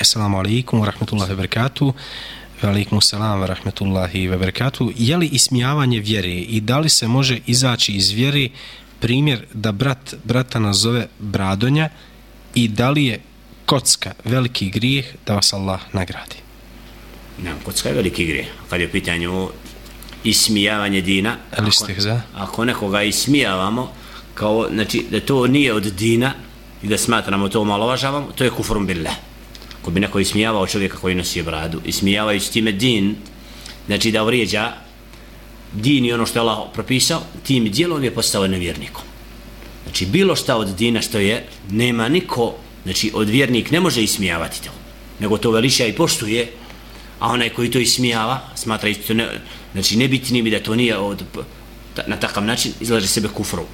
Assalamu alaikum wa rahmatullahi wa barakatuh. Alaikum salam wa rahmatullahi wa barakatuh. Je li ismijavanje vjere i da li se može izaći iz vjere primjer da brat brata nazove Bradonja i da li je kocka veliki grijeh da vas Allah nagradi? Ne, kocka je veliki grijeh. Kad je u pitanju ismijavanje dina, ste za? ako nekoga ismijavamo, kao, znači, da to nije od dina i da smatramo to malovažavamo, to je kufrum billah. Ko bi neko ismijavao čovjeka koji nosi bradu, ismijavajući time din, znači da vrijeđa din i ono što je Allah propisao, tim dijelom je postao nevjernikom. Znači, bilo šta od dina što je, nema niko, znači, od vjernik ne može ismijavati to, nego to veliša i poštuje, a onaj koji to ismijava, smatra isto, ne, znači, nebitnim i da to nije od, na takav način, izlaže sebe kufru.